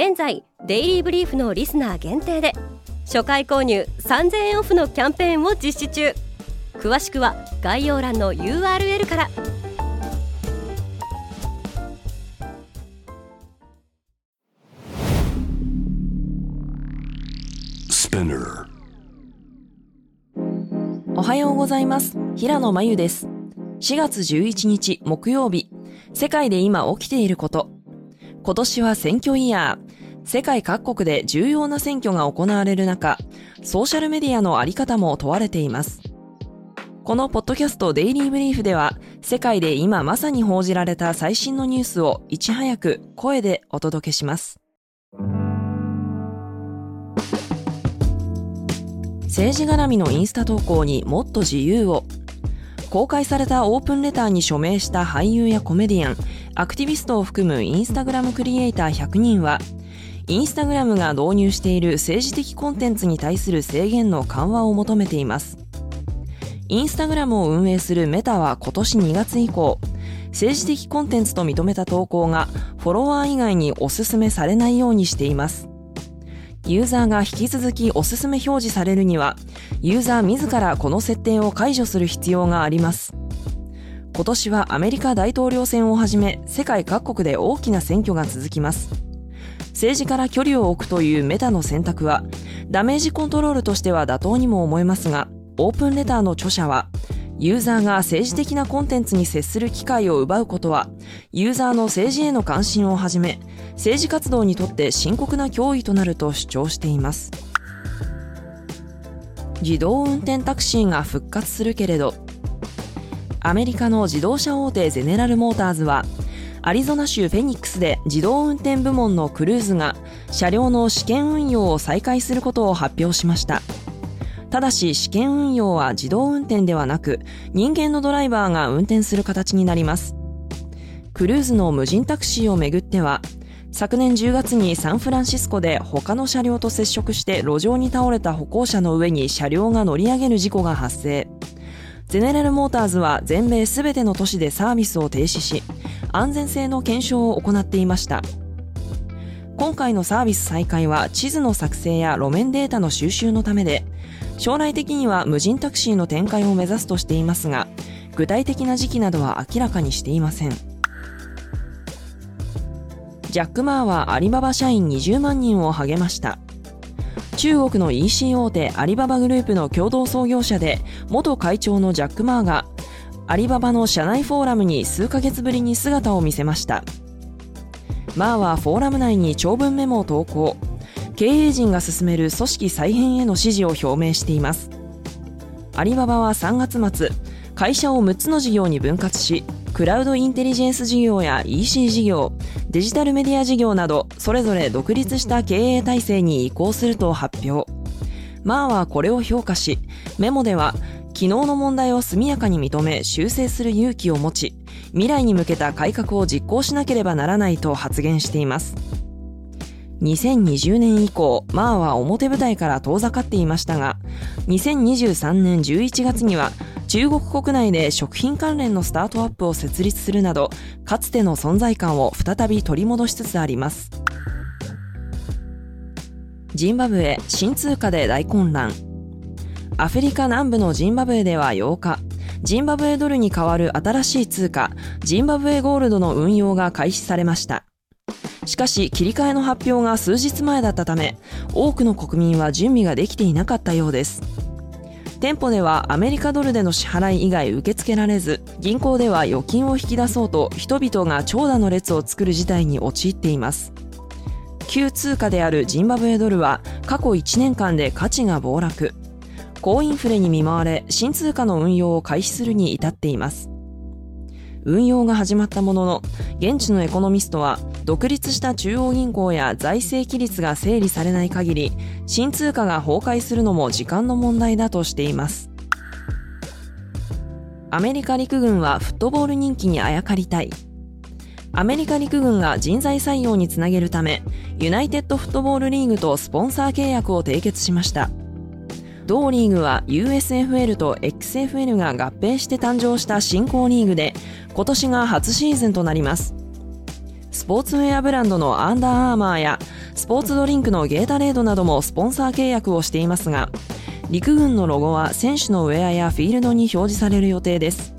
現在デイリーブリーフのリスナー限定で初回購入3000円オフのキャンペーンを実施中。詳しくは概要欄の URL から。おはようございます。平野真由です。4月11日木曜日。世界で今起きていること今年は選挙イヤー世界各国で重要な選挙が行われる中、ソーシャルメディアのあり方も問われています。このポッドキャストデイリーブリーフでは、世界で今まさに報じられた最新のニュースをいち早く声でお届けします。政治絡みのインスタ投稿にもっと自由を公開されたオープンレターに署名した俳優やコメディアン、アクティビストを含むインスタグラムクリエイター100人はインスタグラムが導入している政治的コンテンツに対する制限の緩和を求めています。インスタグラムを運営するメタは今年2月以降、政治的コンテンツと認めた投稿がフォロワー以外におすすめされないようにしています。ユーザーが引き続きおすすめ表示されるには、ユーザー自らこの設定を解除する必要があります。今年はアメリカ大統領選をはじめ世界各国で大きな選挙が続きます。政治から距離を置くというメタの選択は、ダメージコントロールとしては妥当にも思えますが、オープンレターの著者は、ユーザーが政治的なコンテンツに接する機会を奪うことは、ユーザーの政治への関心をはじめ、政治活動にとって深刻な脅威となると主張しています。自動運転タクシーが復活するけれど、アメリカの自動車大手ゼネラルモーターズは、アリゾナ州フェニックスで自動運転部門のクルーズが車両の試験運用を再開することを発表しました。ただし試験運用は自動運転ではなく人間のドライバーが運転する形になります。クルーズの無人タクシーをめぐっては昨年10月にサンフランシスコで他の車両と接触して路上に倒れた歩行者の上に車両が乗り上げる事故が発生。ゼネラルモーターズは全米すべての都市でサービスを停止し、安全性の検証を行っていました。今回のサービス再開は地図の作成や路面データの収集のためで将来的には無人タクシーの展開を目指すとしていますが具体的な時期などは明らかにしていません。ジャック・マーはアリババ社員20万人を励ました。中国の EC 大手アリババグループの共同創業者で元会長のジャック・マーがアリババの社内フォーラムに数ヶ月ぶりに姿を見せました。マーはフォーラム内に長文メモを投稿。経営陣が進める組織再編への支持を表明しています。アリババは3月末会社を6つの事業に分割しクラウドインテリジェンス事業や EC 事業デジタルメディア事業などそれぞれ独立した経営体制に移行すると発表。マーはこれを評価しメモでは昨日の問題を速やかに認め修正する勇気を持ち未来に向けた改革を実行しなければならないと発言しています。2020年以降マーは表舞台から遠ざかっていましたが2023年11月には中国国内で食品関連のスタートアップを設立するなどかつての存在感を再び取り戻しつつありますジンバブエ新通貨で大混乱アフリカ南部のジンバブエでは8日、ジンバブエドルに代わる新しい通貨、ジンバブエゴールドの運用が開始されました。しかし、切り替えの発表が数日前だったため、多くの国民は準備ができていなかったようです。店舗ではアメリカドルでの支払い以外受け付けられず、銀行では預金を引き出そうと人々が長蛇の列を作る事態に陥っています。旧通貨であるジンバブエドルは過去1年間で価値が暴落。高インフレに見舞われ新通貨の運用を開始するに至っています運用が始まったものの現地のエコノミストは独立した中央銀行や財政規律が整理されない限り新通貨が崩壊するのも時間の問題だとしています。アメリカ陸軍はフットボール人気にあやかりたい。アメリカ陸軍が人材採用につなげるためユナイテッドフットボールリーグとスポンサー契約を締結しました。同リーグは USFL と XFL が合併して誕生した新興リーグで今年が初シーズンとなります。スポーツウェアブランドのアンダーアーマーやスポーツドリンクのゲータレードなどもスポンサー契約をしていますが陸軍のロゴは選手のウェアやフィールドに表示される予定です。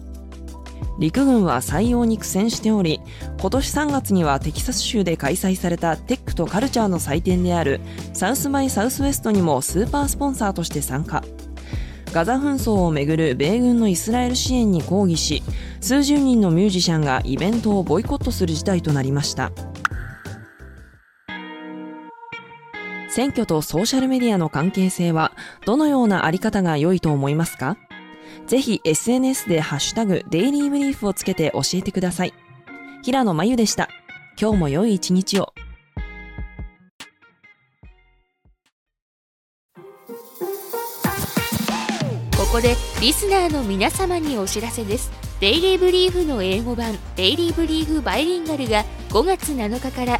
陸軍は採用に苦戦しており今年3月にはテキサス州で開催されたテックとカルチャーの祭典であるサウスバイサウスウェストにもスーパースポンサーとして参加。ガザ紛争をめぐる米軍のイスラエル支援に抗議し数十人のミュージシャンがイベントをボイコットする事態となりました。選挙とソーシャルメディアの関係性はどのようなあり方が良いと思いますか？ぜひ SNS でハッシュタグデイリーブリーフをつけて教えてください。平野真由でした。今日も良い一日を。ここでリスナーの皆様にお知らせです。デイリーブリーフの英語版デイリーブリーフバイリンガルが5月7日から